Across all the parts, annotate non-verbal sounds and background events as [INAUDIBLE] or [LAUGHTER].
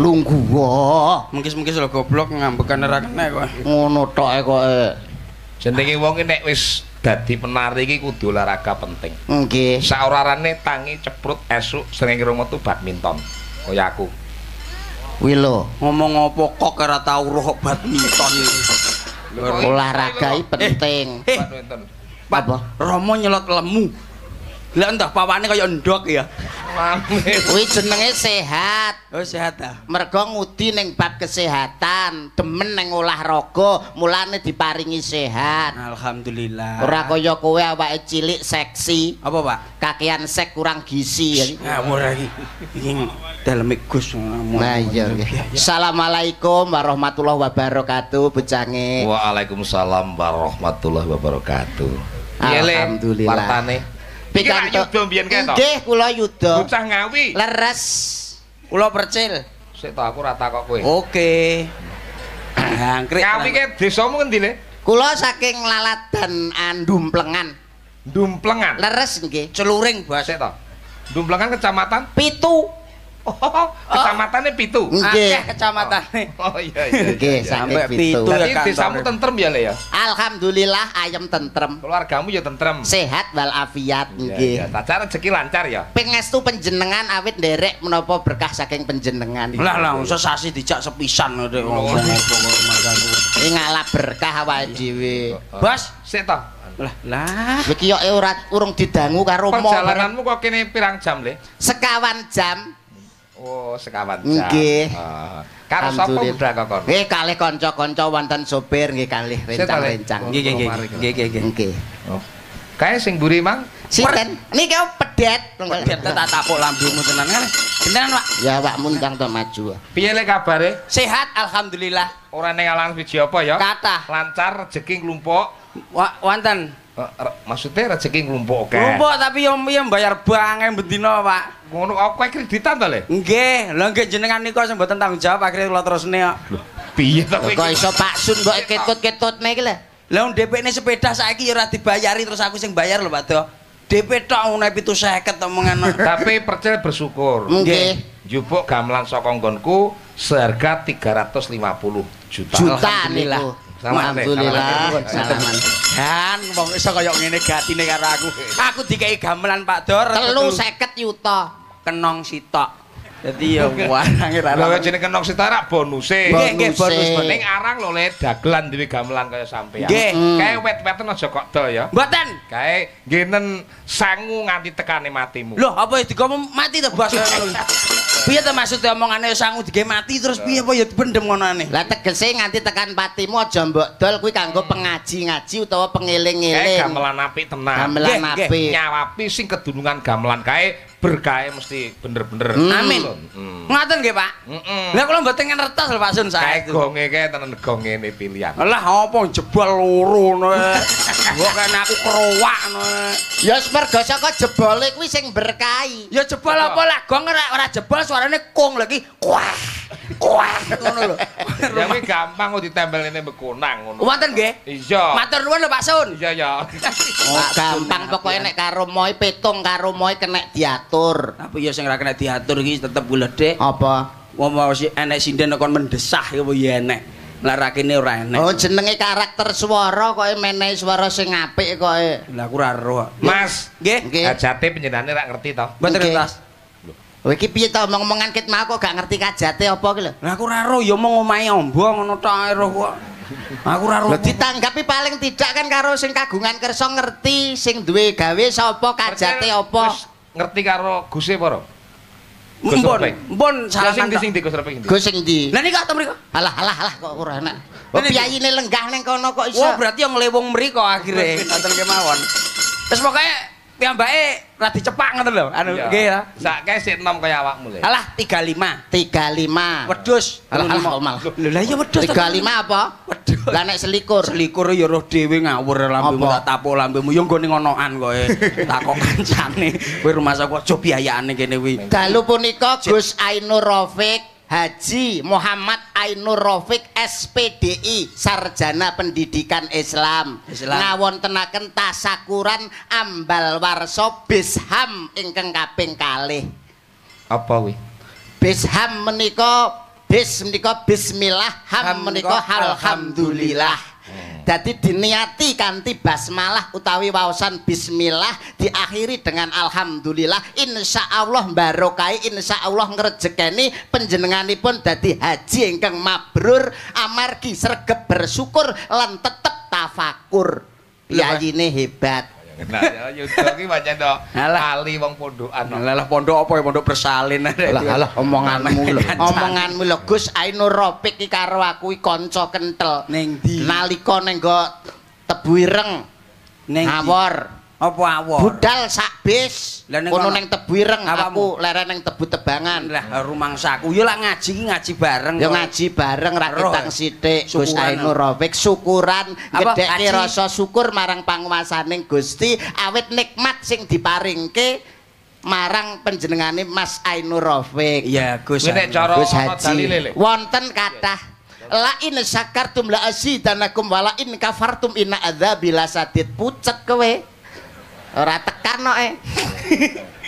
Lungguh wae. Mungkis-mungkis lho goblok ngambekan ora kena kok. Ngono tok e kok eh. Jenenge wong nek wis dadi penari iki kudu olahraga penting. Nggih. Saorarane tangi ceprut esuk sering kira metu badminton. Kaya aku. Kuwi lho, Ngomong apa kok ora tau roh badminton iki. olahraga iki penting. Eh, Badminton. Pak, Apa? Romo nyelot lemu. Lah entah pawane kaya ndok ya. Kuwi jenenge sehat. Oh sehat ah. Mergo ngudi ning bab kesehatan, demen ning olahraga, mulane diparingi sehat. Alhamdulillah. Ora kaya kowe awake cilik seksi, apa, Pak? kakean sek kurang gizi. Ngawur iki. Iki daleme Gus. Nah iya nggih. Assalamualaikum warahmatullahi wabarakatuh, bocange. Waalaikumsalam warahmatullahi wabarakatuh. Alhamdulillah. Partane. Iki Pikantuk- yuda mbiyen kae to. Nggih, kula yuda. Bocah ngawi. Leres. Kula percil. Sik to aku ora takok kowe. Oke. Angkrik. Ngawi ke desamu ngendi Le? Kula saking Laladan Andumplengan. Dumplengan. Leres nggih. celuring. Sik to. Dumplengan kecamatan Pitu. Oh, [LAUGHS] kecamatannya Pitu. Nggih. Akeh kecamatane. Oh iya iya. Nggih, iya. sampai sampai pitu. ya, kantor. desamu tentrem ya Le ya. Alhamdulillah ayam tentrem. Keluargamu ya tentrem. Sehat walafiat Iya, nggih. iya. Tacar rezeki lancar ya. Pengestu panjenengan awit nderek menapa berkah saking panjenengan. Lah lah usah sasi dijak sepisan nek mangkaku. Iki ngalap berkah awake dhewe. Bos, Sik to. lah lah. Iki yo ora urung didangu karo mo. Perjalananmu kok kene pirang jam Le? sekawan jam. Oh, sekawan jam. Nggih. Ah. Karo sapa budal kokon? Nggih kalih kanca-kanca wonten sopir nggih kalih rencang-rencang. Nggih nggih nggih. Nggih nggih. Oh. Kae sing mburi mang Sinten? Niki pedet. Biar tak tapuk lambungmu tenan kan. Beneran, Pak. Ya Pak Mundang to maju. piye le kabare? Sehat alhamdulillah. Ora ning alang siji apa ya? Kathah. Lancar rezeki nglumpuk. Wonten. Eh, Maksudnya rezeki nglumpuk oke. Rumpuk tapi yo yo bayar bank bendina, Pak. Ngono kok kowe kreditan to le? Nggih, lha nggih jenengan niku sing mboten tanggung jawab akhirnya kula terusne kok. Piye to kowe? Kok iso Pak Sun kok ketut-ketutne iki lho. Lah wong DP ne sepeda saiki ya ora dibayari terus aku sing bayar lho, Pak Do. DP tok ngene 750 omongan. [LAUGHS] Tapi percaya bersyukur. Nggih. Jupuk gamelan saka nggonku seharga 350 juta. Juta niku. Alhamdulillah. Salaman. Kan wong iso kaya ngene gatine karo aku. Aku dikai gamelan Pak Dor. Telu seket yuta. kenong sitok. Dadi ya [LAUGHS] warang ora. Lah jenenge kenong sitarak bonuse. Nggih, nggih, bonus. Ning arang lho le dagelan dhewe gamelan kaya sampean. Nggih. Kae wet-weten aja kok dol ya. Mboten. Kae ngenen sangu nganti tekane matimu. Loh, apa ya digomo mati to, Bos? [LAUGHS] Piye to maksudnya omongane sangu dige mati terus piye apa ya dipendem ngonane? Lah tegese nganti tekan patimu aja mbok dol kuwi kanggo pengaji-ngaji utawa Kae pengeling-eling. gamelan apik tenan. Gamelan apik. Nyawapi sing kedunungan gamelan kae berkahe mesti bener-bener. Amin. Hmm. Ngoten nggih, Pak. Heeh. Lah kula mboten ngertos lho Pak Sun Kae saiki. gonge kae tenan gong ngene pilihan. Lah apa jebol loro ngono. [LAUGHS] Kok kene aku kerowak ngono. Ya mergo saka jebole kuwi sing berkahi. Ya jebol apa lah gong ora ora jebol suarane kung lagi. Kuah. Kuah ngono lho. [LAUGHS] Ya kuwi gampang kok ditempel ngene bekonang ngono. Wonten nggih? Iya. Matur nuwun lho Pak Sun. Iya ya. Oh, gampang pokoknya nek karo moe petung karo moe kena diatur. Tapi ya sing ora kena diatur iki tetep gledhe. Apa? Wong mau si enek sinden kon mendesah ya apa ya enek. Lah rakene ora enek. Oh jenenge karakter swara koke menehi swara sing apik koke. Lah aku ora ero. Mas, Nggih. Hajate penjenengan rak ngerti to? Mboten ngertos. Oh iki piye ta omong-omongan ket mau kok gak ngerti kajate apa ki lho. Lah aku ora ero ya mong omahe ombo ngono tok ero kok. Aku ora roh. ditanggapi paling tidak kan karo sing kagungan kersa ngerti sing duwe gawe sapa kajate apa. Ngerti karo Guse apa ora? Mpun, mpun Lah sing tok. sing ndi Gus ndi? Gus sing ndi? Lah niki to mriko. Alah alah alah kok ora enak. Oh piyayine lenggah ning kono kok iso. Wah, berarti yang nglewung mriko akhire ngoten kemawon. Wis pokoke piyambake ra dicepak ngoten lho. Anu nggih ya. Sak kae sik enom kaya awakmu le. Alah 35. 35. Wedhus. Alah malah. Lho lah iya wedhus. 35 apa? Wedhus. Lah nek selikur. Selikur ya roh dhewe ngawur lambemu tak tapuk lambemu ya nggone ngonoan kowe. [LAUGHS] Tak kok kancane. Kowe rumah sakit aja biayane kene kuwi. Dalu punika Gus Ainur Rafiq Haji Muhammad Ainur Rafiq SPDI Sarjana Pendidikan Islam, Islam. ngawontenaken tasakuran ambal warsa Bisham ingkang kaping kalih Apa kuwi? Bisham menika bis menika bismillah ham menika alhamdulillah Dadi diniati kanthi basmalah utawi waosan bismillah diakhiri dengan alhamdulillah insya Allah barokai insya Allah ngerejekeni penjenenganipun dadi haji ingkang mabrur amargi sregep bersyukur lan tetep tafakur. Piyayine hebat Nah, ya yuda ki pancen to. Ali wong pondokan. no. Lah pondok apa ya pondok bersalin. omonganmu lho [LAUGHS] omonganmu lho Gus Ainur Rafiq iki karo aku iki kanca kentel Ning ndi? nalika ning nggo tebu ireng Ning ndi? Apa awor? budal sak bis kono ning tebu ireng aku leren ning tebu tebangan Lah rumangsaku ya lak ngaji ki ngaji bareng. ya ngaji bareng ra ketang sithik Gus. Ainur Rafiq syukuran Ngaji? rasa syukur marang panguwasaning Gusti awit nikmat sing diparingke marang panjenengane Mas Ainur Rafiq Iya, Gus. Nek cara Gus Haji wonten kathah La in syakartum la azidanakum wa la in kafartum inna adzabi lasadid pucet kowe. Ora tekan eh. [LAUGHS]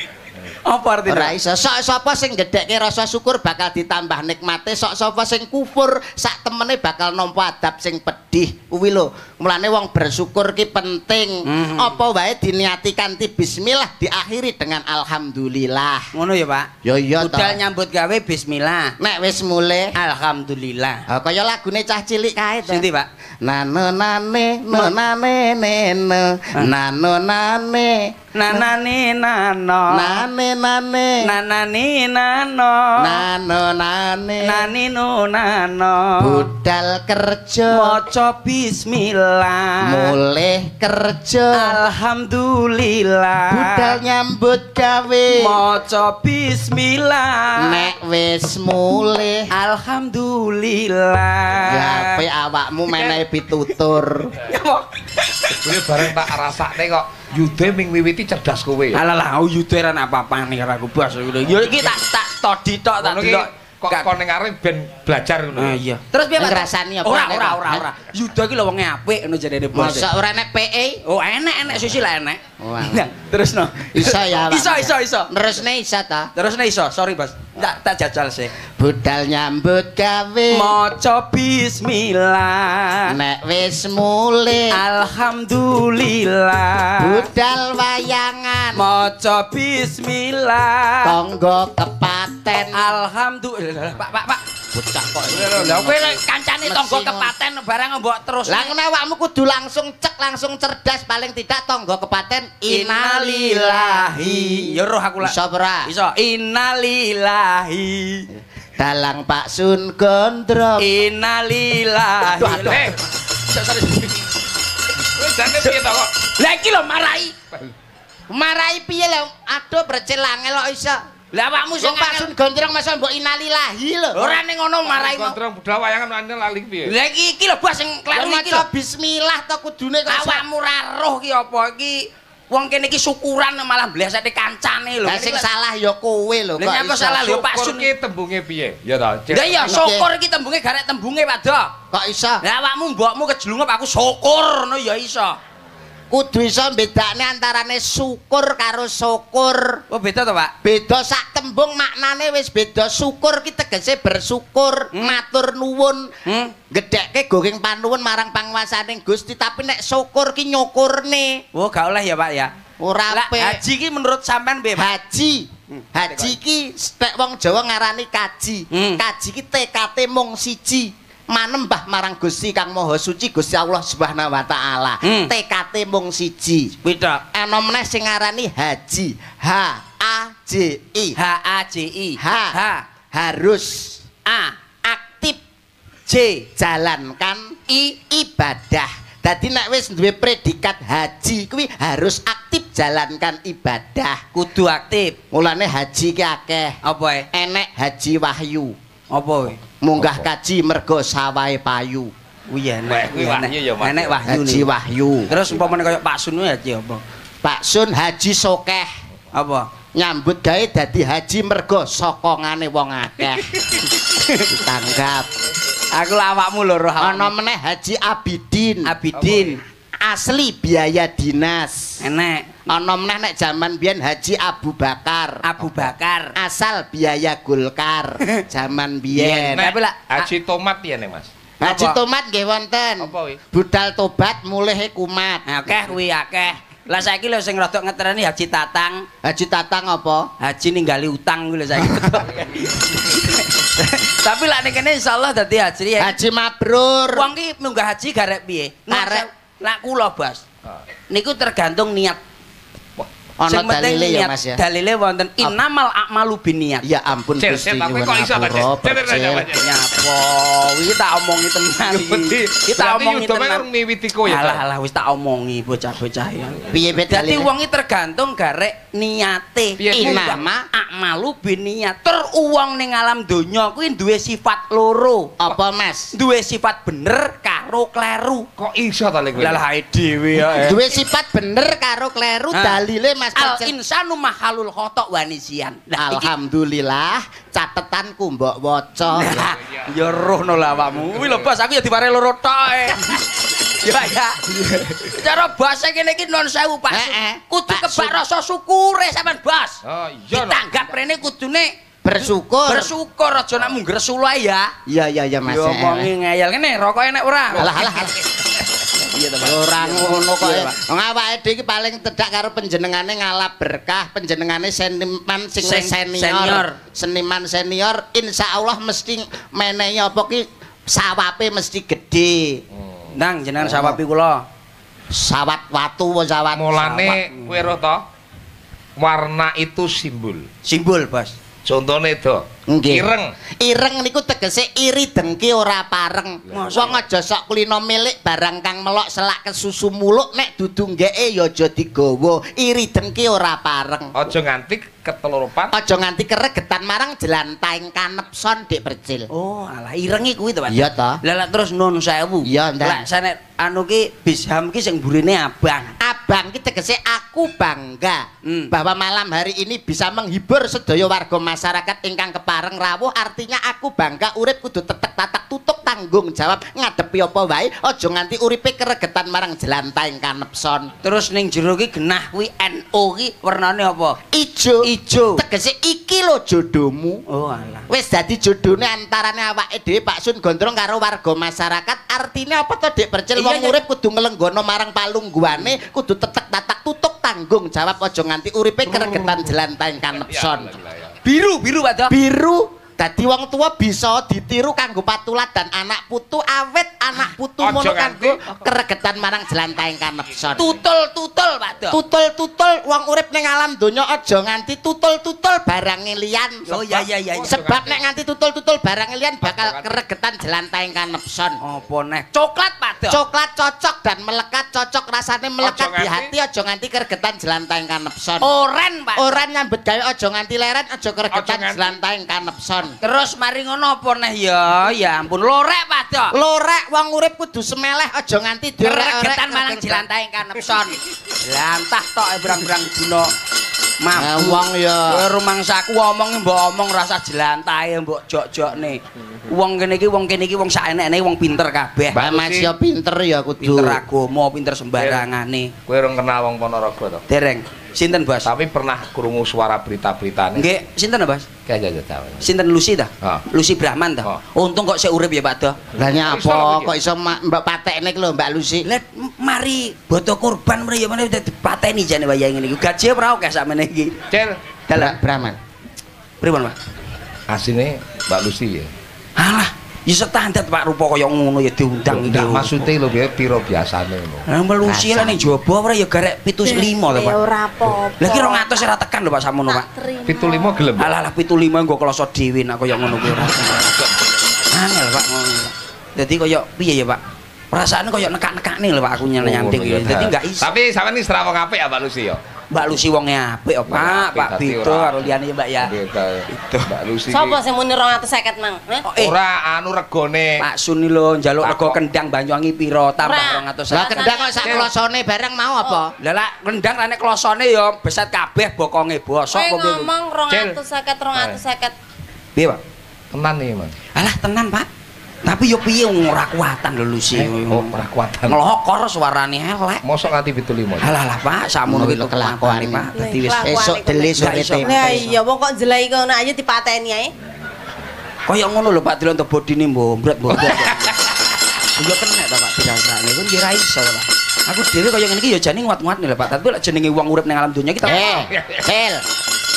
Apa artine? Ora iso. Sok sapa sing gedhekke rasa syukur bakal ditambah nikmate, sok sapa sing kufur sak temene bakal nampa adab sing pedih. Kuwi lho. Mulane wong bersyukur ki penting. Mhm. Apa wae diniati kanthi bismillah diakhiri dengan alhamdulillah. Ngono ya, Pak. Yo iya to. Budal nyambut gawe bismillah. Nek wis mulai Alhamdulillah. Ah, kaya lagune cah cilik kae to. Sindi, Pak? Nano nane nane nene nano nane Nanani nano. nane nane Nanani nano. nano nane Nani nu nano. budal kerja Maca bismillah. Mulih kerja Alhamdulillah. budal nyambut gawe Maca bismillah. nek wis mulih Alhamdulillah. ya ape awakmu menehi pitutur Kuwi bareng tak rasakne kok Yude ming wiwiti cerdas kowe. Alah lah, oh yuteran apa-apa nih karo aku bas. Ya iki tak tak todi tok tak delok. Kok Gak- kon ning arep ben belajar ngono. Ah iya. Terus piye, Pak? Ngrasani apa Ora nek, ora ora ora. Yuda ki lho wonge apik ngono jarene bos. masa ora nek PE Oh, enek enek susi lah enek. Oh. Nah, [LAUGHS] terus no. Iso ya. [LAUGHS] Iso iso iso. Nerusne iso ta Terus nih iso, sorry bos. Tak tak jajal sih. budal nyambut gawe Maca bismillah. nek wis mulih Alhamdulillah. budal wayangan Maca bismillah. tangga kepaten Alhamdulillah. Pak, Pak, Pak. Bocah kok Lah kowe kancane tangga kepaten barang mbok terus. lah ngene awakmu kudu langsung cek langsung cerdas paling tidak tangga kepaten innalillahi. Ya roh aku lah. iso ora Iso innalillahi. dalang Pak Sun Gondrong Innalillahi. Aduh, aduh. Eh, wis jane piye to kok? Lah iki lho marai. marai piye lho aduh brecil angel kok iso Lah awakmu sing Wong Pak Sun Gondrong masa mbok inalilahi lho Ora ning ngono marai. mau. Kontrong budal wayangan ane lali piye? Lah iki iki lho bos sing kleru iki lho. maca bismillah to kudune kok. Awakmu ra roh ki apa iki? Wong kene iki syukuran malah blesete kancane lho. Lah sing salah ya kowe lho Lah nyapa salah lho Pak Syukur Sun. ki tembunge piye? Ya ta. Lah iya syukur iki tembunge garek tembunge padha. Kok iso? Lah awakmu mbokmu kejlungup aku syukur ngono ya iso. Kudu iso bedakne antarane syukur karo syukur. Oh beda to, Pak? Beda sak tembung maknane wis beda. Syukur ki tegese bersyukur, Hmm. matur nuwun. Hmm. Gedhekke gogeng panuwun marang panguwasaning Gusti, tapi nek syukur ki nyukurne. Oh gak oleh ya, Pak ya. Ora apik. haji ki menurut sampean piye, Pak? Haji. Haji ki nek wong Jawa ngarani kaji. Hmm. Kaji ki tekate mung siji. Manembah marang Gusti Kang Maha Suci Gusti Allah Subhanahu wa taala. Hmm. TKT mung siji. Pita. Ana meneh sing ngarani haji. H A J I. H A J I. H. H Harus A aktif J jalankan i ibadah. Dadi nek wis duwe predikat haji kuwi harus aktif jalankan ibadah. kudu aktif. Mulane haji ki akeh. Apa e? Enek haji wahyu. Apa e? Munggah Apa? kaji mergo sawahe payu. Kuwi enek. kuwi wahyu ya, Mas. Enek wahyu Haji nih. wahyu. Terus umpamane kaya Pak Sun ya haji apa? Pak Sun haji sokeh. Apa? Nyambut gawe dadi haji mergo sokongane wong akeh. [LAUGHS] Ditanggap. Aku awakmu lho roh. Ana meneh haji Abidin. Abidin. Asli biaya dinas. Enek. Ana meneh nek jaman biyen Haji Abu Bakar. Abu Bakar. Asal biaya Golkar. [LAUGHS] Jaman biyen. Nek- Tapi lah- Haji tomat ya nih mas Haji Apa? tomat nggih wonten. Apa kuwi? Budal tobat mulih kumat. Nah, Akeh kuwi akeh. Lah saiki lho sing rada ngetreni Haji Tatang, Haji Tatang apa? Haji ninggali utang kuwi lho saiki. [LAUGHS] Tapi lah ning kene insyaallah dadi haji ya. Haji mabrur. Wong ki munggah haji garek piye? Garek. Nak kula, Bos. Niku tergantung niat. Ana dalile ya. Mas ya. Dalile wonten innamal a'malu binniat. Ya ampun Gusti nyuwun kok iso, ngapura, cel. Nyapa, iki tak omongi tenan iki. Iki tak omongi tenan. miwiti kowe ya Alah alah wis tak omongi bocah-bocah ya. Piye Dadi dalile? wong iki tergantung garek niate. Inama a'malu binniat. Tur wong ning alam donya kuwi duwe sifat loro. Apa Mas? Duwe sifat bener karo kleru. Kok iso ta lek kowe? Lah dhewe ya. Duwe sifat bener karo kleru dalile Mas Al insanu mahalul khotok wanisian. Nah, Alhamdulillah catetanku mbok waca. Ya rohno lah awakmu. Kuwi lho Bos, aku ya diware loro tok. e. [LAUGHS] Ya ya. Cara bahasa kene iki non sewu Pak. Heeh. Kudu Pak kebak rasa syukure sampean Bos. Oh iya. Ditanggap rene kudune Bersyukur. bersyukur aja nak mung gresulu ae ya. Iya iya iya Mas. Yo omongi ngeyel kene rokok enek ora? Alah alah. alah. [LAUGHS] To, Pak. Ora ngono kok. Iya, Pak. Wong awake dhewe iki paling tedak karo panjenengane ngalap berkah, panjenengane seniman sing senior. senior. Seniman senior insyaallah mesti menehi apa ki sawape mesti gede. Nang jenengan sawapi kula. Sawat watu apa sawat Mulane kowe roh to. Warna itu simbol. Simbol, Bos. Contone do. Nggih. Ireng. Ireng niku tegese iri dengki ora pareng. Wong aja sok kulino milik barang kang melok selak kesusu muluk nek dudu nggeke ya aja digawa. Iri dengki ora pareng. Aja nganti ketelurupan. Aja nganti keregetan marang jelantaing kanepson dik percil. Oh, alah irengi kuwi to, Pak. Iya ta. Lah terus nun sewu. Iya, Ndang. Lah sanek anu ki bisham ki sing burine abang. Abang ki tegese aku bangga Hmm. bahwa malam hari ini bisa menghibur sedaya warga masyarakat ingkang kepareng rawuh artinya aku bangga urip kudu tetek tatak tutuk tanggung jawab. Ngadepi apa wae aja nganti uripe keregetan marang jelantaing kanepson. Terus ning jero ki genah kuwi NO ki warnane apa? ijo. Ijo. tegese iki lho jodohmu. Oh alah. wis dadi jodone antarane awake dhewe Pak Sun Gondrong karo warga masyarakat. Artinya apa to Dik Percil? Wong urip kudu ngelenggono marang palungguhane kudu tetek tatak tutuk tanggung jawab aja nganti uripe keregetan jelantaing kanepson Biru, biru Pak biru dadi wong tua bisa ditiru kanggo patulat dan anak putu awet anak putu Aja mono kanggo keregetan marang jelantaing kanepson Tutul-tutul Pak Dok. tutul-tutul wong urip ning alam donya aja nganti tutul-tutul barang liyan Oh iya iya iya. sebab nek nganti tutul-tutul barang liyan bakal keregetan jelantaing kanepson apa neh? Coklat Pak Dok. coklat cocok dan melekat cocok rasane melekat di hati aja nganti keregetan jelantaing kanepson Oren Pak. Orang nyambut gawe aja nganti leren aja keregetan jelantaing kanepson Terus mari ngono apa neh ya? Ya ampun lorek Pak Dok. lorek wong urip kudu semeleh aja nganti Keregetan malang jelantaing kanepson. Lantah tok e berang-berang dina. Eh, Mabuk. wong ya Kowe rumangsaku omong mbok omong rasa jelantahe mbok jok-jokne. Wong kene iki wong kene iki wong saenek-eneke wong pinter kabeh. Mbak Mas ya pinter ya kudu Pinter agama, pinter sembarangane. Kowe ora kenal wong Ponorogo to. Dereng. Sinten, Bos? Tapi pernah krungu suara berita-beritane. Nggih, sinten, Bos? Kayak tahu. Sinten Lucy ta? Ha. Lucy Brahman ta? Ha. Untung kok sik urip ya, Pak Do. Lah kok iso Mbak patekne lho Mbak Lucy Lah mari boto korban mrene ya meneh dipateni jane wayah ngene iki. Gaji ora akeh sakmene iki. Cel, Dalam Brahman Pripun, Pak? asine Mbak Lucy ya. Alah, Ya standar Pak rupa kaya ngono ya diundang iki. Maksudnya lho biar piro biasane ngono. Lah melusi lah ning jaba ora ya garek 75 to, Pak. Ya ora apa-apa. Lah ki 200 ora tekan lho Pak samono, Pak. Pitu lima gelem. Alah lah 75 nggo kloso dhewe nak kaya ngono kuwi ora. Angel Pak ngono. Dadi kaya piye ya Pak? Perasaane kaya nekak-nekakne lho Pak aku Oh, iki. iya, Dadi dah. enggak iso. Tapi sampean iki serawong apik ya Pak Lucy ya. Mbak Lucy wonge apik kok, Pak. Pak Bito karo liyane ya, Mbak ya. Itu Mbak Lucy. Sopo sing muni 250 Mang? Oh, eh, Ora anu regone. Pak Suni lho njaluk Pak rego kok. kendang Banyuwangi piro tambah Ora. 200. Lah kendang kok sak klosone bareng mau apa? Lah lah kendang rene klosone ya beset kabeh bokonge bosok apa piye? ngomong Cil. 250 250. Piye, Pak? Tenan nih, Mas. Alah tenan, Pak. Tapi yo piye ora kuatan lho Lucy. Eh, oh, ora kuatan. Ngelokor suarane elek. Mosok nganti pitu lima. Alah lah Pak, samono Ngono gitu kelakuan kelakuan ini. Pak. Dadi wis Esuk iso. tempe. Lah iya wong kok jelai kono aja dipateni ae. kaya ngono lho Pak dilonto bodine mbret mbret. Yo kena ta Pak dirasane. Ku ngira iso Pak. Aku dhewe kaya ngene iki ya jane nguat-nguat lho Pak. Tapi lek jenenge wong urip ning alam donya kita Eh, Cil.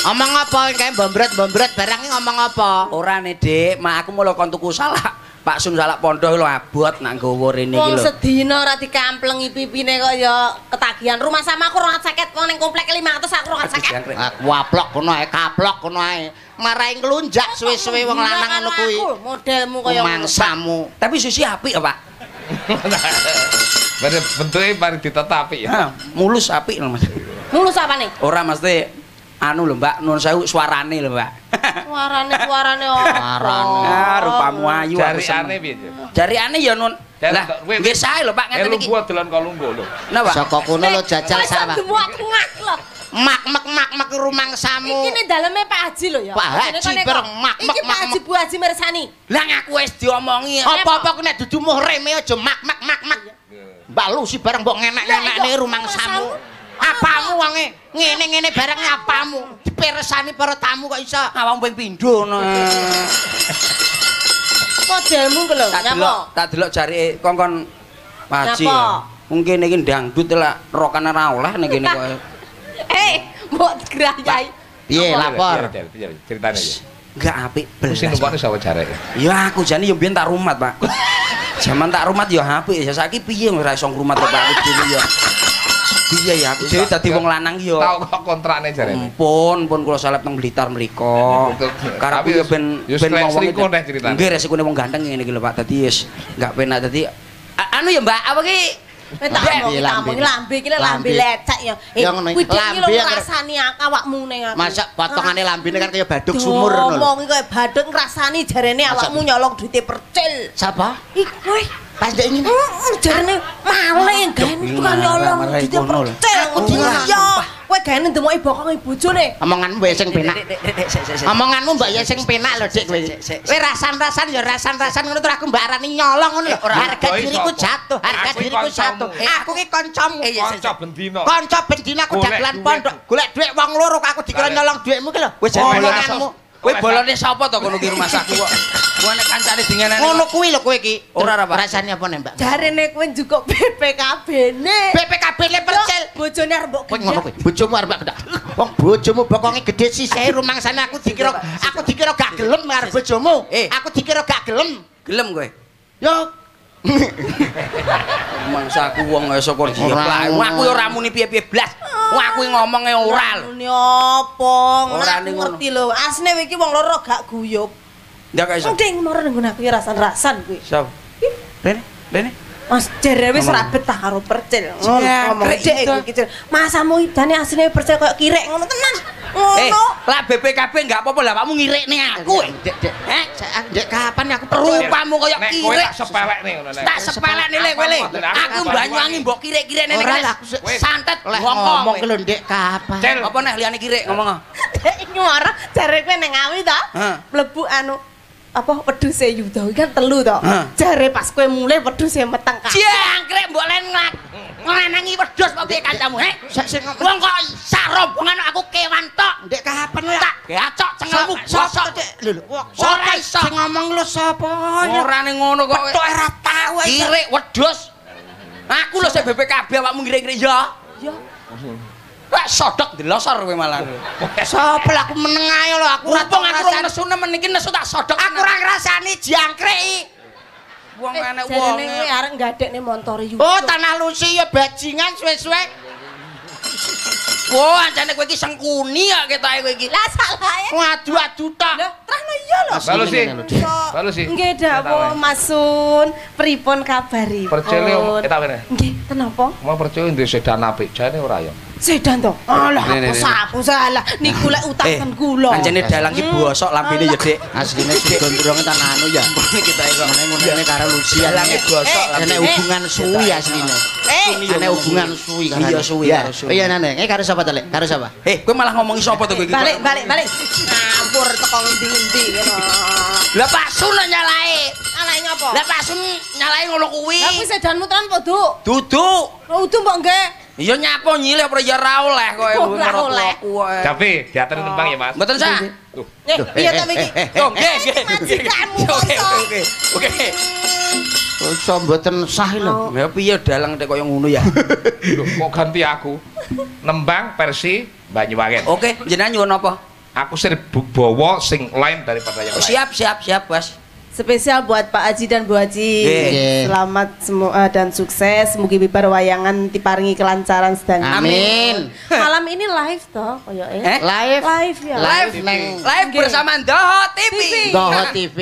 Ngomong apa kayak bombret-bombret barang iki ngomong apa? ora ne Dik, mak aku mulo kon tuku salak. Pak Sun salak pondok lho abot nak nggawa rene iki Wong lho. sedina ora dikamplengi pipine kok ya ketagihan. Rumah sama aku 250 wong ning komplek 500 aku 250. Aku waplok kono ae, kaplok kono ae. Marahi nglunjak suwe-suwe wong lanang ngono kuwi. Modelmu kaya. Mangsamu. Tapi susi apik ya Pak. [LAUGHS] Bener bentuke mari ditetapi ya. Ha, mulus apik lho Mas. Mulus apa nih? Ora mesti anu lho Mbak, nun sewu suarane lho Mbak. Suarane suarane apa? Suarane. Ah, rupamu ayu aku Jari seneng. aneh piye? Cil? Jariane ya nun. Lah, nggih weh. sae lho Pak ngeten lu iki. buat dolan kalunggo lho. Napa? Saka kono lo jajal sawah. Semua tengah lho. Mak mak mak mak rumangsamu. Iki nih dalamnya Pak Haji lho ya. Pak Haji bareng kok- mak, mak, Iki Pak mak, Haji mak. Bu Haji Mersani. Lah ngaku wis diomongi. Apa-apa ku nek dudu muhrime aja mak mak mak mak. Mbak Lu si bareng mbok ngenek-ngenekne rumangsamu. Apamu wonge ngene-ngene bareng apamu? Diperesani para tamu kok iso. Awang ping pindho no. Modelmu ku lho. Tak Nyapa? tak delok jarike kongkon Paji. Mungkin iki dangdut lah rokan ora oleh ning kene kok. [LAUGHS] Eh, mbok gerayai. Piye Apa? lapor? Ceritane ya. Enggak apik Terus sing belas. numpakne sawah jareke. Ya aku jane yo biyen tak rumat, Pak. Zaman tak rumat yo apik, ya saiki piye ora iso ngrumat Pak aku dhewe yo. Piye ya aku dhewe dadi wong lanang yo. Tahu kok kontrakne jarene. Pun pun kula salep nang Blitar mriku. [LAUGHS] Karep Tapi yo wis- ben ben wong selingkuh deh ceritane. Nggih resikone wong ganteng ngene iki lho Pak. Dadi wis enggak penak dadi anu ya Mbak, apa ki Eh tak Lambe, omong, tak lambe. omong lambe iki lho lambe Lambe. lecek ya. Eh, Ya iki. kuwi iki lho Lambe yang- ngrasani ak- awakmu ning aku. Masa potongane lambene kan kaya baduk sumur ngono. Ngomong kaya badut ngrasani jarene awakmu nyolong duite percil. Sapa? Ih, kowe Pas ndek ngene. Heeh, jarene maling gaen Iya, tukang nyolong lho. percil. Aku Iya, kowe gaen ndemoki bokonge bojone. Omonganmu wae sing penak. Omonganmu mbak ya sing penak lho Dik kowe. Kowe rasan-rasan ya rasan-rasan ngono terus aku mbak arani nyolong ngono lho. Harga diriku jatuh, harga diriku jatuh. Aku ki kancamu. Kanca bendina. Kanca bendina aku dagelan pondok. Golek dhuwit wong loro kok aku dikira nyolong dhuwitmu ki lho. Wis omonganmu. Kowe bolone sapa to kono ki rumah sakit kok. Kowe nek kancane dingenane. Ngono kuwi lho kowe ki. Ora, ora, Pak. Rasane apa nih, Mbak? Jarene kowe njukuk BPKB-ne. BPKB le percil. Bojone arep mbok Kowe ngono kowe. Bojomu arep kedak. Wong bojomu bokonge gedhe sisih rumangsane aku dikira aku dikira gak gelem karo bojomu. Eh. Aku dikira gak gelem. Gelem kowe. Yo Mangsa aku wong iso kok ngono. Aku yo ora muni piye-piye blas. Wong aku ngomongnya ora lho. Ini apa? Ora ngerti lho. Asline iki wong loro gak guyub. Ndak iso. Nding moro nggon aku ya rasan-rasan kuwi. Sop. Rene, Rene. Mas jere wis ora betah karo percil. Ya, Ngono ngomong krek dek itu. iki Cil. Masamu idane asline percil koyo kirek ngono tenan. Eh, Ngono. lah BPKB enggak apa-apa lah pakmu ngirikne aku. eh. Dek, dek. Eh, Dek kapan aku perlu rupamu koyo Nek kowe kirek. tak sepelek nih ngono nek. Tak sepelek nih le kowe le. Aku Banyuwangi mbok kirek-kirek nek Ora lah, aku se- Wes. santet Leh wong ngomong ki lho Dek kapan. Apa nek liyane kirek ngomong? [LAUGHS] Dek moro jare kowe ning ngawi ta? Mlebu anu apa wedhuse iki kan telu to. Jare pas kowe mulai wedhuse meteng kabeh. Jangkrik mbok len nglak. Nglanangi wedhus apa piye kancamu, he? Sak sing ngomong. Wong kok sarobongan aku kewan tok. Dek kapan lah. Tak gacok cengelmu. Dek? Lho lho. Ora iso. Sing ngomong lho sapa? Ora ning ngono kok. Tok ora tau ae. Kirek wedhus. Aku lho sing BPKB awakmu ngirik-ngirik ya. Ya. Wek sodok dilosor kowe malah. Lah aku meneng ae lho aku ora tau ngrasani. ora nesu nemen iki nesu tak sodok. Aku ora ngrasani jangkrik. Wong Eh, enek jarene wong. kuwi arek ngadekne motor Yudo. Oh, tanah lusi ya bajingan suwe-suwe. Wah, ancane kowe iki sengkuni ya ketoke kowe iki. Lah salahe. Ngadu-adu tok. Lah, terusno iya lho. Balu sih. Balu sih. Nggih dawuh Masun, pripun kabaripun? Percele eta kene. Nggih, kenapa? Mau percaya ndek sedan apik, jane ora ya. Sedan to. Alah, aku sapu salah. Niku lek Eh, utaken kula. Ancene dalang ki bosok lambene ya, Dik. Asline digondrong tanah anu ya. Kita kok Ngene karo lusi ya. dalange bosok Nek lambene. hubungan suwi asline. Eh, Ane hubungan suwi kan. Iya, suwi Ya. karo suwi. Oh iya nane, eh karo sapa to, Lek? Karo sapa? Eh, kowe malah ngomongi sapa to kowe iki? balik balik balik. Ngapur teko ngendi-ngendi ngono. Lah Pak Sun nyalae. Alae ngapa? Lah Pak Sun nyalae ngono kuwi. Lah kuwi sedanmu tenan apa, Duk? Duduk. Udu mbok nggih. Iya nyapo nyilih apa ya ra oleh kowe Oh, ra oleh. kowe. Tapi diatur tembang ya, Mas. Mboten sah. Tuh. Eh, iya ta iki. Oh, nggih, nggih. Oke, kok. oke, oke. Iso mboten sah lho. Ya piye dalang tek koyo ngono ya. Loh, kok ganti aku? Nembang versi Banyuwangen. Oke, jenengan nyuwun apa? Aku sir bawa sing lain daripada yang Oh, lain. siap, siap, siap, Bos. Spesial buat Pak Haji dan Bu Haji. Nggih. Selamat semua dan sukses. Mugi bibar wayangan diparingi kelancaran sedang. Amin. [LAUGHS] Malam ini live toh, koyo Eh? eh. Live Live ya. Live Live neng Live Nggih. bersama Doho TV. TV. Doho TV.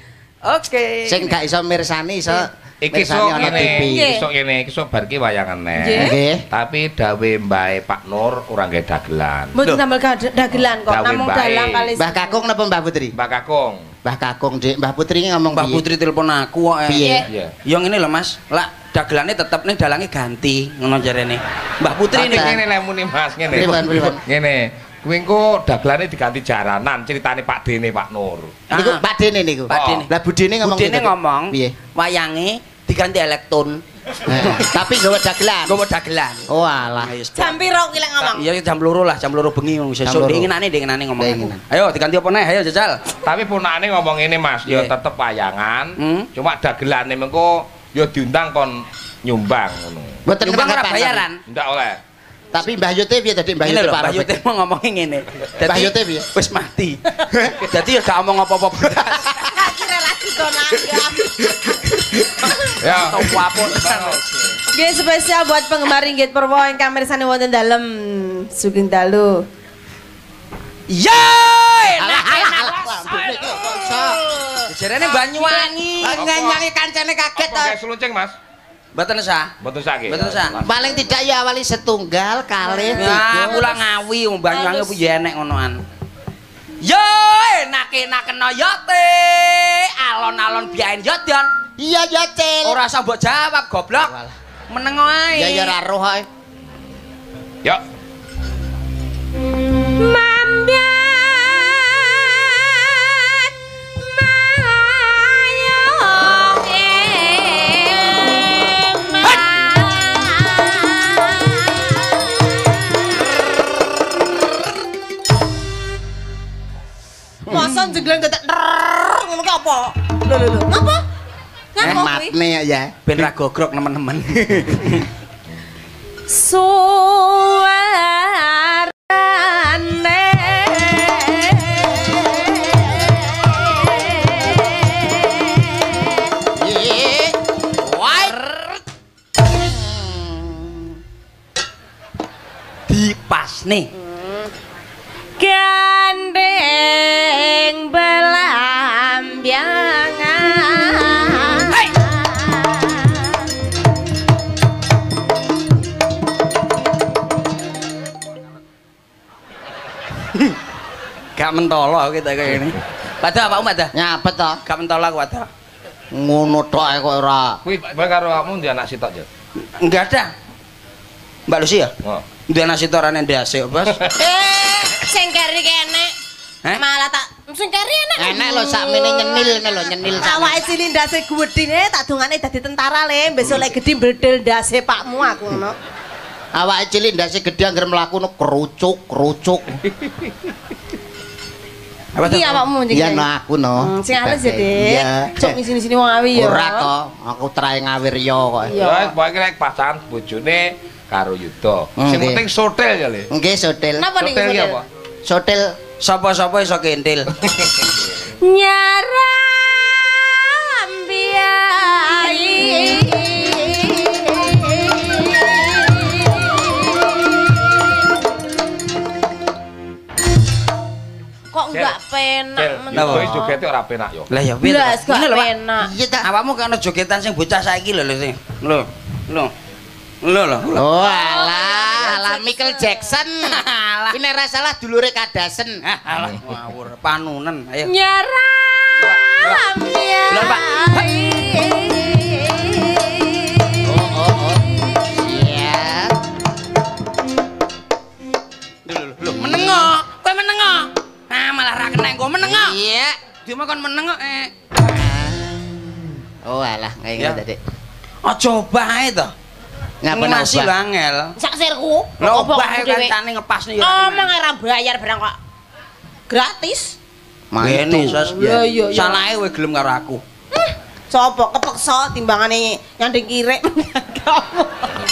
[LAUGHS] Oke. Sing gak iso mirsani iso Iki sok ngene, iki sok ngene, iki sok bar ki wayangan neh. Nggih. Tapi dawe mbae Pak Nur ora nggih dagelan. Mboten tambah gad- dagelan kok, namung dalang kali. Mbah Kakung napa Mbah Putri? Mbak Kakung. Mbah Kakung, Dik. Mbah Putri ngomong piye? Putri telepon aku kok. eh. Piye? Ya ngene lho Mas, lah dagelane tetep ning dalange ganti ngono jarene. Mbak Putri ini ngene lemune Mas, ngene. Ngene. Kuwi engko dagelane diganti jaranan ceritane Pak Dene Pak Nur. Niku Ah. Pak Dene niku. Pak Dene. Lah Budene ngomong Budene gitu. ngomong, Piye? wayange diganti elektron. Eh, Tapi gawe dagelan. Nggowo dagelan. Oh alah. Jam piro ki lek ngomong? Iya jam loro lah, jam loro bengi ngono Jam sesuk. Dinginane dinginane ngomong. Ayo diganti apa neh? Ayo jajal. Tapi punakane ngomong ini Mas, ya tetep wayangan. Hmm. Cuma dagelane mengko ya diundang kon nyumbang ngono. Mboten Nyumbang ora bayaran. Ndak oleh. Tapi Mbah Yote piye dadi Mbah lho, Pak Mbah? Yote mau ngomongin ngene. Mbah Yote piye? Wis mati. Dadi ya gak omong apa-apa blas. Akhire lagi to nanggap. Ya. Tau apa Nggih spesial buat penggemar Ringgit Purwo ingkang mirsani wonten dalem sugeng dalu. Yeay! Alah kok iso. Jarene Banyuwangi. Nyanyi kancane kaget to. kayak seluncing Mas? Mboten sah. Mboten sakit. Mboten sah. Paling tidak ya awali setunggal kali Ya, aku lah ngawi Banyuwangi ya enek ngonoan. Yo, enak-enak kena yote. Alon-alon biain yodon. Iya ya Cil. Ora usah mbok jawab goblok. Meneng wae. Ya ya ra roh ae. Yuk. Masa jegleng tetek ngono ki apa? Lho lho lho. Napa? Ngapa kuwi? Matne ya. Ben ra gogrok nemen-nemen. Iya. Wae. Dipasne. gandeng Gak mentolo kita kayak ini. Pada apa Mbak dah? Nyapet to. Gak mentolo aku pada. Ngono tok ae kok ora. Kuwi kowe karo kamu ndi anak sitok, Jel. Enggak ada. Mbak Lucy ya? Oh. Dia nasi toran yang dasi, bos. eh sing keri kene Heh? malah tak sing keri enek Enek lho sakmene nyenil ngene lho nyenil awake cilik ndase gedine tak dongane dadi tentara le besok lek gedhi mbedel ndase pakmu aku ngono Awake cilik ndase gedhe anggere mlaku no kerucuk, kerucuk. [LAUGHS] Apa iki awakmu njeng Iya no aku no. Hmm, sing halus ya, Dik. Iya. Cuk sini-sini wong awi ya. Ora to, aku trae ngawir yo kok. Iya. Ya, pokoke nek pacaran bojone karo Yuda. Hmm, Sing penting sotel ya, Le. Nggih sotel. Napa? Sotel ki Sotel? apa? Sotel Sapa-sapa iso kentil. [LAUGHS] Nyaram biar Kok enggak penak Cil, men. Napa? itu jogete ora penak yo. Lah ya piye? Blas gak Ngene lho, Pak. penak. Iya ta. Awakmu kan ana jogetan sing bocah saiki lho lho sing. Lho. Lho. Lho lho. lho. Oh alah, alah Michael Jackson. [LAUGHS] Ini ora salah dulure Kadasen. [LAUGHS] Alah ngawur panunen. Ayo. Nyeram ya. Ah malah ra kena engko menengo. Iya. Dima kon menengo eh. Oh alah, kayak Ya. gitu tadi. Aja bae to. Ngapa nambah? angel. Sak sirku. Lho bae aku dhewe? kancane ngepasne ya. Omong ora bayar barang kok. Gratis. Sos. Iya, iya, iya. Salahe kowe gelem karo aku. Sopo kepeksa timbangane nyanding kirek. Kamu.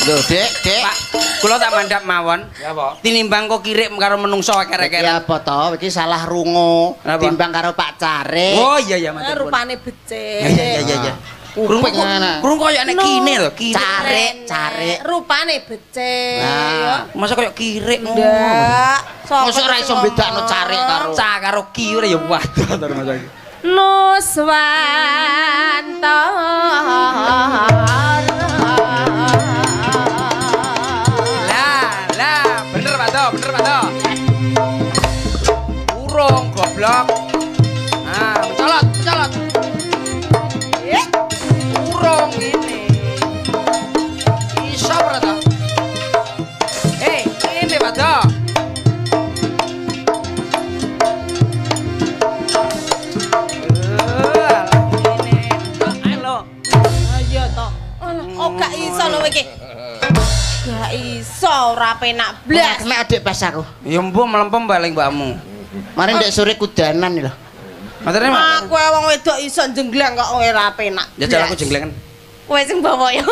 Loh, Dek, Dek. Pak, kula tak mandhap mawon. Ya apa? Tinimbang kok kirik karo menungso Iki kere-kere. apa to? Iki salah rungu. Apa? Timbang karo Pak Care. Oh iya iya Eh, matur. nuwun. Rupane becik. Ya ya ya ya. ya. Kurung Kuping kok ngene. kurung koyo nek kine lho, kirik. Care, care. Rupane becik. Nah. Masa koyo kirik ngono. Ndak. Sopo Mosok ora iso bedakno carik karo Cah karo ki ora ya waduh to masa iki. Nuswanta Lah, lah, bener Pak Do, bener Pak Do. Kurung goblok. Iki. Gak iso ora penak blas. Kena adik pas aku. Ya mbok melempem baling mbakmu. Mari ndek sore kudanan lho. Materne Mak. Aku wong wedok iso jenggleng kok ora penak. Jajal aku blas. jenglengan. Kowe sing bawa yo.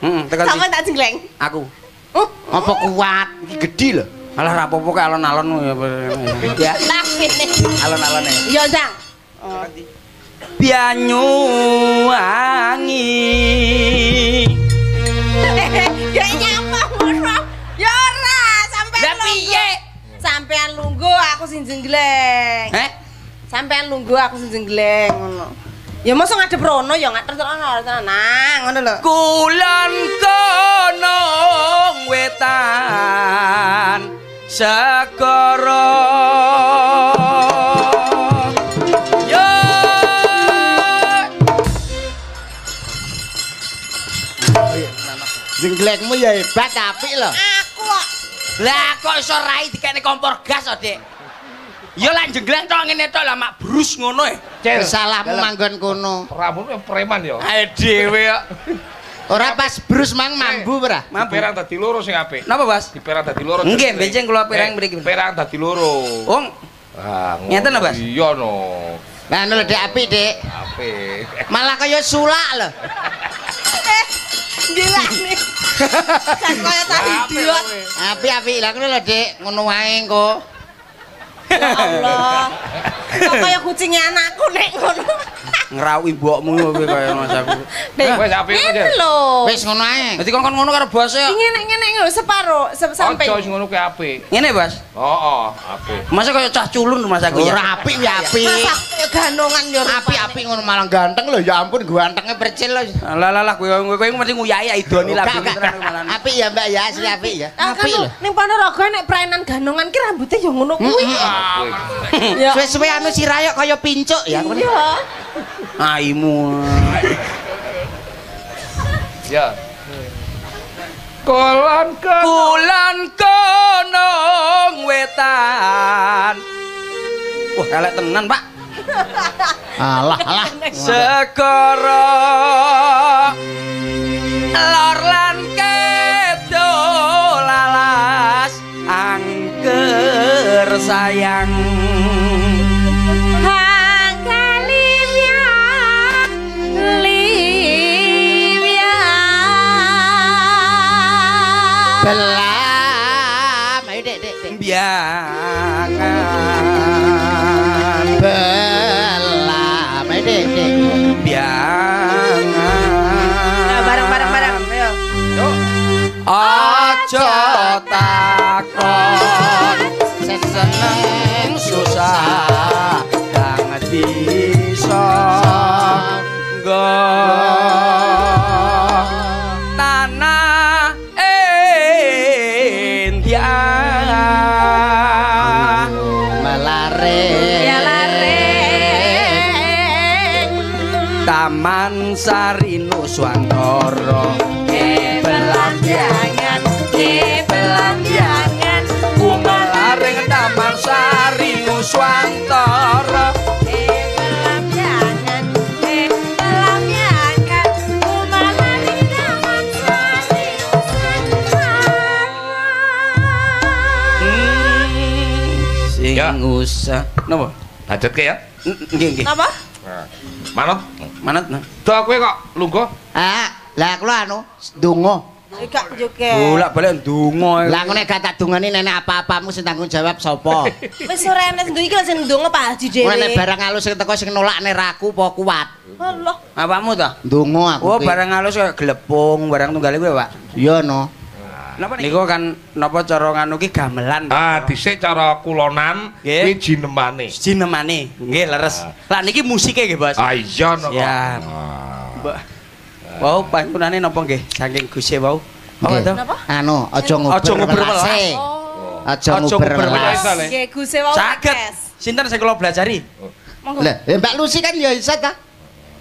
Heeh, tekan Sampe tak jenggleng. Aku. Oh, Apa kuat? Iki gedhi lho. Alah ra apa-apa kae alon-alon ya. Ya, lah kene. alon-alon ya. Yo, Dang. Bianyu wangi. Sampean lungguh aku sing jenggleng. Heh? Sampean lungguh aku sing jenggleng ngono. Ya mosok ngadep rono ya ngadep rono tenang ngono lho. Kulon kono wetan segara. Yo. Jengglekmu ya hebat apik lho. Lah kok iso rai dikene kompor gas kok, Dik? Ya lah jenggleng tok ngene tok lah mak brus ngono e. Salahmu manggon kono. Rambutmu preman yo. Ae dhewe kok. Ora pas brus mang mambu ora. Mampu. Perang dadi loro sing apik. Napa, Bas? Diperang dadi loro. Nggih, benjing kula Eh, perang mriki. Perang dadi loro. Oh, Ah, Ngeten lho, Bas? Iya no. Lah ngono lho Dek apik, Dek. Apik. Malah kaya sulak lho. gila nih. Kan [LAUGHS] kaya tadi idiot. Apik-apik lah ngono lho, Dek. Ngono wae engko. Ya Allah. [LAUGHS] Kok kaya kucingnya anakku nek ngono. ngrawi mbokmu kowe kaya mas aku. Wes, apik aja. Wis ngono ae. Dadi kon ngono karo bos ya. Ngene ngene ngene separo se- sampai. Ojo sing ngono kuwi apik. Ngene, Bas. Heeh, apik. Masa kaya cah culun mas aku ya. Ora apik ya apik. Masa kaya gandongan yo. Apik-apik ngono malah ganteng lho. Ya ampun gantengnya percil lho. Lah lah lah kowe kowe kowe mesti nguyahi idoni lah. Apik ya Mbak ya, asli apik ya. Ah, Apik lho. ning Ponorogo nek prainan gandongan ki rambutnya yo ngono kuwi. Ya. Suwe-suwe anu sirayok kaya pincuk ya. Iya. Aimu. Ya. Kolon ke Kulon kono wetan. Wah, elek tenan, Pak. Alah, alah. Segara lor lan kidul lalas angker sayang Hangalivya Livya Belam. Ayo Dek, Dek, Dek. biangan seneng susah kang bisa tanah ngerti iso go Taman Sari Nuswan usah Napa? Lanjut ke ya. Nggih nggih Napa? Manut. Manut nah Tuh kowe kok lungguh. Ah, lah kula anu donga. Enggak juga. Bolak-balik ndonga Lah ngene gak tak dungani nenek apa-apamu sing tanggung jawab sapa? [LAUGHS] Wis ora enek nduk iki lho sing ndonga Pak Haji dhewe. Ora nek barang halus sing teko sing nolakne raku apa kuat. Allah. Apamu ta? Ndonga aku. Oh, barang halus kayak gelepung, barang tunggal kuwi, Pak. Iya no. Niku kan napa cara nganu ki gamelan. Ah, dhisik cara kulonan kuwi jinemane. jinemane. Nggih, leres. Lah niki musike nggih, Bos. Ah iya. Ah. Mbak. Wau pantunane napa nggih? Saking Gusti wau. Apa to? Anu, aja nguber. Aja welas. welase. Oh. Aja welas. Le. Nggih, Guse wau Saged. Sinten sing kula belajari? Monggo. Lah, Mbak Lucy kan ya iso ta?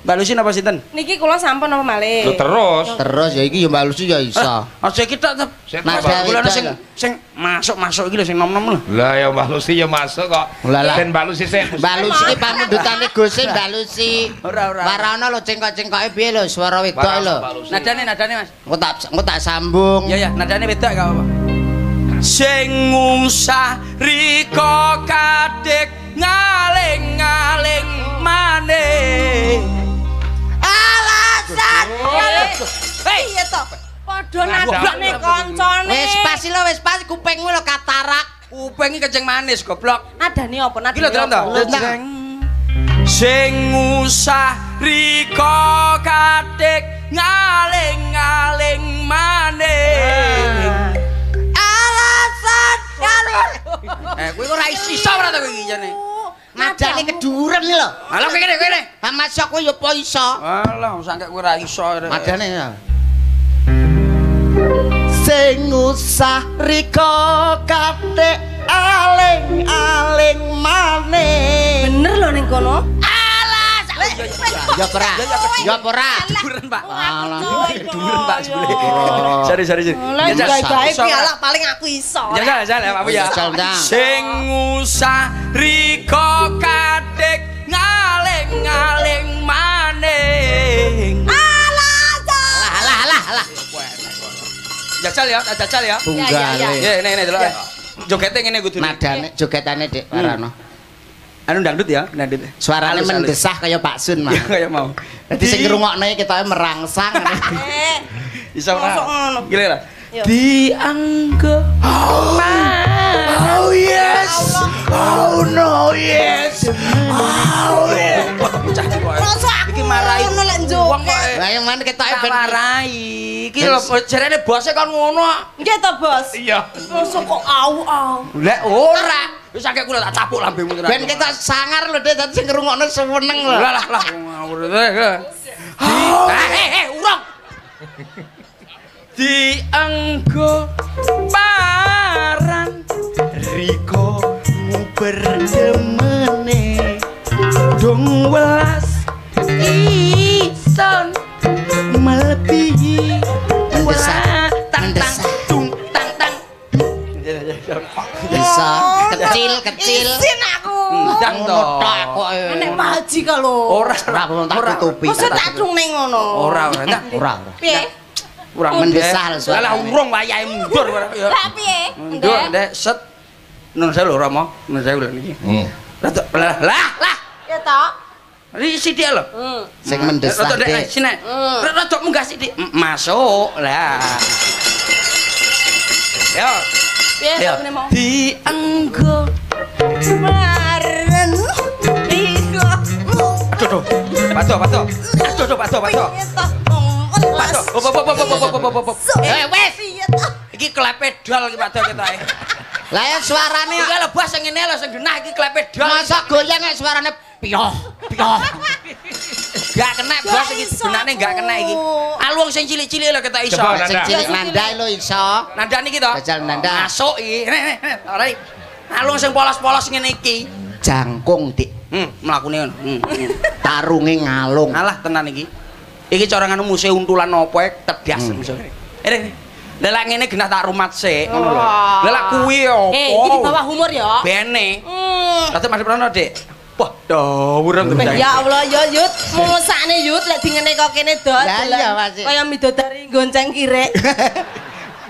Mbak Lucy napa sinten? Niki kula sampun apa malih? Lho terus. Terus ya iki ya Mbak Lucy ya iso. Aja kita tetep Sik, Mas Pak. Dewi. kula sing sing masuk-masuk iki lho sing nom-nom lho. Lah ya Mbak Lucy ya masuk kok. Ben Mbak Lucy sik. Mbak Lucy ki pamundutane Gusin Mbak Lucy. Ora, ora. Warana lho cengkok-cengkoke piye lho swara wedok lho. Nadane nadane Mas. Engko tak engko tak sambung. Ya ya, nadane wedok gak apa-apa. Sing ngusah riko Padha nabrakne kancane. Wis pas lho, wis pas kupingmu lho katarak. kuping kenceng manis goblok. Nadane apa? Iki lho Nadane delok to. apa? Sing ngusah riko kadek ngaling-ngaling maneh. Alasan. Eh, kowe ora iso ora to kowe iki jane. Nadane keduren lho. Alah kowe kene kene. Ha masuk kowe ya apa iso? Alah, sangke kowe ora iso. Madane ya. Sing usah riko katik aling-aling maneh. Bener lho ning kono. Ya ora. Ya ora. Duren, Pak. Alah. Duren, Pak jebule. Sorry, sorry, sorry. Lah Ya, gawe Iso, ki Pak. ala paling aku iso. Ya, ya, ya, apa ya? Sing ngusah riko kadek ngaling-ngaling maneh. Jajal ya, tak jajal ya. Tunggale. Ya, ini ini delok. Jogete ngene kudu. Nadane jogetane Dik Warana. Anu dangdut ya, dangdut. Suarane mendesah kaya Pak Sun mah. Ya kayak mau. Dadi sing ngrungokne ketoke merangsang. Eh. [LAUGHS] Bisa ora? Masuk ngono. Gile lah. Yuk. Dianggo Oh yes. Oh no yes. Oh iki kok. Wong kok. Lah yang mana ketoke Tak ben marahi. Iki lho jarene bose kan ngono. Nggih to, Bos. Iya. Masa kok au au. Lek ora. Wis akeh kula tak capuk lambemu tenan. ben ketok sangar lho Dik dadi sing ngrungokne seneng lho. lah lah lah ngawur eh. Eh eh eh urung. Dianggo parang Riko berdemene dong welas ison melebihi Mendesak, tang tang tung tang tang Bisa kecil kecil. Isin aku. Ndang to. Tok kok. Nek Pak Haji ka lho. ora Ora tak tutupi. Masa tak dung ning ngono. ora ora. [LAUGHS] Ora ora. Piye? ora Mendesah lho Lah urung wayahe mundur ora ya Lah piye? mundur ndek set nun saya lho Rama nun saya lho niki Hmm. Lah lah lah Ya toh. Iki sithik lho. Hmm. Sing mendesak. Rodok nek sine. Rodok munggah sithik. Masuk lah. Yo. Piye sakmene mau? Dienggo. Maren. Iku. Toto. Pato, opo, opo, opo, opo, opo. Eh, wes. Iki klepe dol iki pato ketoke. Lah ya suarane Iki lho bos sing ngene lho sing genah iki klepe dol. masa goyang nek suarane piyoh piyoh. Gak kena bos iki iso benane gak kena iki. Alung sing cilik-cilik lho ketok iso. Sing Nanda. cilik nandai lo iso. Nandani iki to. Jajal nanda. Masuk iki. Nek nek nek. Ora iki. Alung sing polos-polos ngene iki. Jangkung, Dik. Hmm, mlakune ngono. Hmm. hmm. Tarunge ngalung. Alah tenan iki. Iki cara nganu museum untulan opo ae tedas Hmm. Eh, lha lek ngene genah tak rumat sik ngono lho. Lha lek kuwi opo? Eh, iki di bawah humor ya. Bene. Hmm. Ratu Mas Prana, Dik. Wah, dawur tenan. Ya Allah ya Yud, musakne Yud lek dingene kok kene dol. Lah iya, Mas. Kaya midodari gonceng kirek.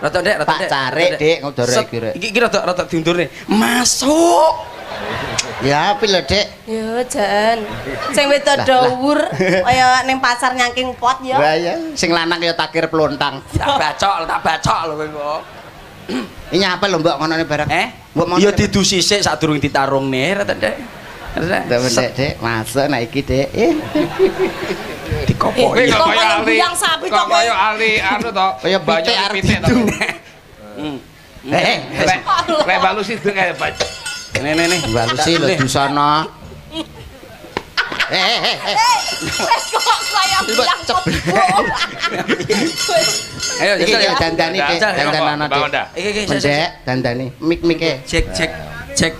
Ratu Dek, Ratu Pak Dek. Carik, Dik, ngudara Set. iki, rada rada diundurne. Masuk. Ya, api lho, Dik. Yo jan. Sing wedok Lah, dawur [LAUGHS] kaya ning pasar nyangking pot ya. Lah ya, sing lanang ya takir plontang. Tak bacok, tak bacok lho kowe kok. Ini apa lho mbok ngono barang? Eh? Mbok mau Ya didusi sik sadurung ditarungne, Ratu Dek. Ratu Dek. Dek, Dek, Dek, masuk nah iki, Dek. Eh, [LAUGHS] Dikopoki. Kaya kaya ali. buyang sapi Kok kok kowe. kaya ali anu to. [LAUGHS] Kaya banyu pitik to. didu. Hmm. Eh, Lek lek balu sidu kayak bac. Nih nih nih. Mbak Lucy lho Nih. di sono. Eh, eh, eh, eh. Kok kaya bilang Ayo Iki ya. dandani, Dek. Jajal, Dandanono, Bang Dek. Onda. Iki iki saya- Mendek, dandani. Mik-mike. cek cek cek.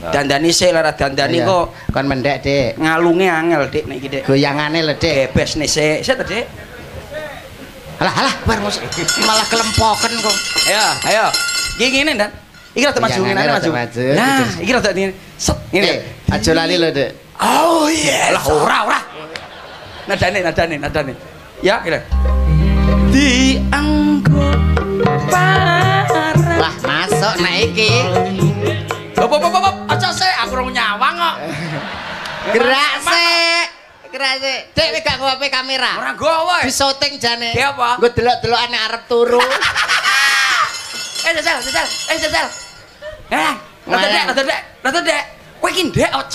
Dandani sik lara dandani kok kon mendek, Dek. ngalunge angel Dik nek iki Dik. Goyangane lho, Dek. Bebas nih sik. Sik to, Dik. Alah, alah, bar musik. Malah kelempoken kok. Ayo, ayo. Iki ngene, Dan. Iki rada maju Goyangane ngene maju. Nah, iki rada ngene. Set ngene. Eh, aja lali lho, Dek. Oh yes. Lah ora ora. Nadane nadane nadane. Ya, kira. Dianggo parah. Lah, masuk nah iki. Hop hop hop. Aja sik aku rung nyawang kok. [LAUGHS] Gerak sik. Gerak sik. Dek, wis gak nggawe kamera. Ora. Di syuting jane. Ki apa? Nggo delok-delokane arep turu. [LAUGHS] Eh jajal jajal. Eh jajal. Eh, rada dek, rada dek, rada dek. Kowe iki ndek oj.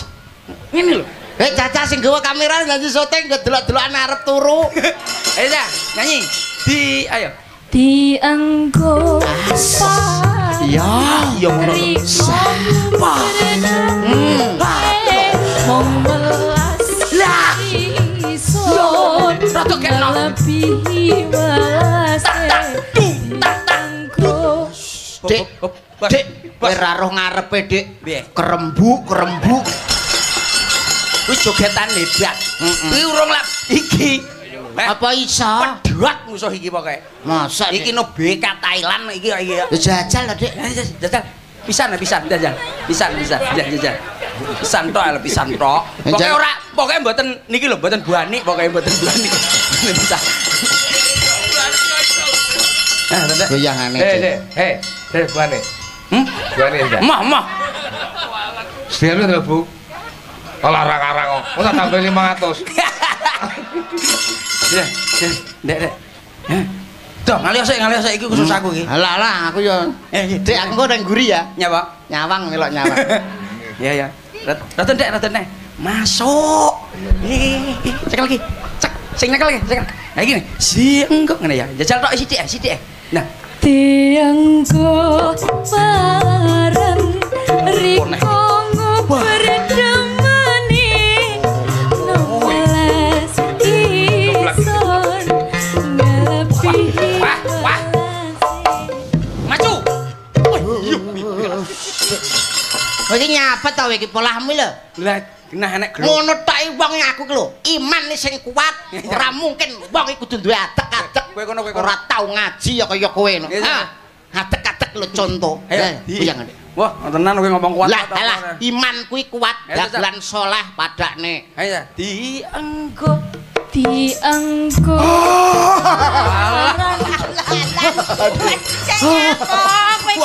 Ngene lho. Eh, Caca sing nggawa kamera nyanyi syuting nggo delok-delokane arep turu. [LAUGHS] Ayo Cak, nyanyi. Di ayo. dianggo Iya, iya ngono. mong melas Lah. ison Rada kena. melebihi welas Dung tak tak. dianggo Dik, Dik, kowe ra roh ngarepe, Dik. Kerembu, kerembu. Kuwi jogetan hebat. Kuwi urung lap iki. Eh, Apa iso? pedhot musuh iki pokoke. Masa Iki no BK Thailand iki iki. Ya jajal lah, Dik. Eh, jajal. Pisan ya, pisan, jajal. Pisan, pisan, jajal, jajal. Pisan tok, lho, pisan tok. Pokoke ora, pokoke mboten niki lho, mboten buani, pokoke mboten buani. [LAUGHS] Pisan. Nah. Goyangane. Eh, Dik. Dek. Hei, Dek, buane. Hmm? Buane enggak? Mah, mah. Seru to, Bu. Olah-olah kok. Ora tambah 500. Ya, ya, Dek, Dek. Eh. Tuh, ngalih sik, ngalih sik iki khusus aku iki. Alah, alah, aku yo. Eh, aku kok nang guri ya. Nyapa? Nyawang melok nyawang. [LAUGHS] Ya, ya. Rat- Raten Dek, Raten Dek. Masuk. Ih, cek lagi. Cek, sing nyekel lagi, cek. Nah, gini. Si ngene ya. Jajal tok sithik, eh, sithik. Eh. Nah, dianggo bareng riko ngoberdemeni noles ison ngelebihi Wah, wah. maju. Kowe iki nyapa ta kowe iki polahmu lho. Lah, nah enek gelo. Ngono tok wong aku ki lho. Iman sing kuat. Ora mungkin wong iki kudu duwe adek-adek. Kowe kono, kowe. Ora tau ngaji ya kaya kowe no. Iya, iya. Ha, adek-adek lho contoh. Ayo, Eh, goyang. Wah, tenan kowe ngomong kuat. Lah, apa? iman kuwi kuat, dagelan saleh padakne. Ayo, ya. Dianggo. dianggo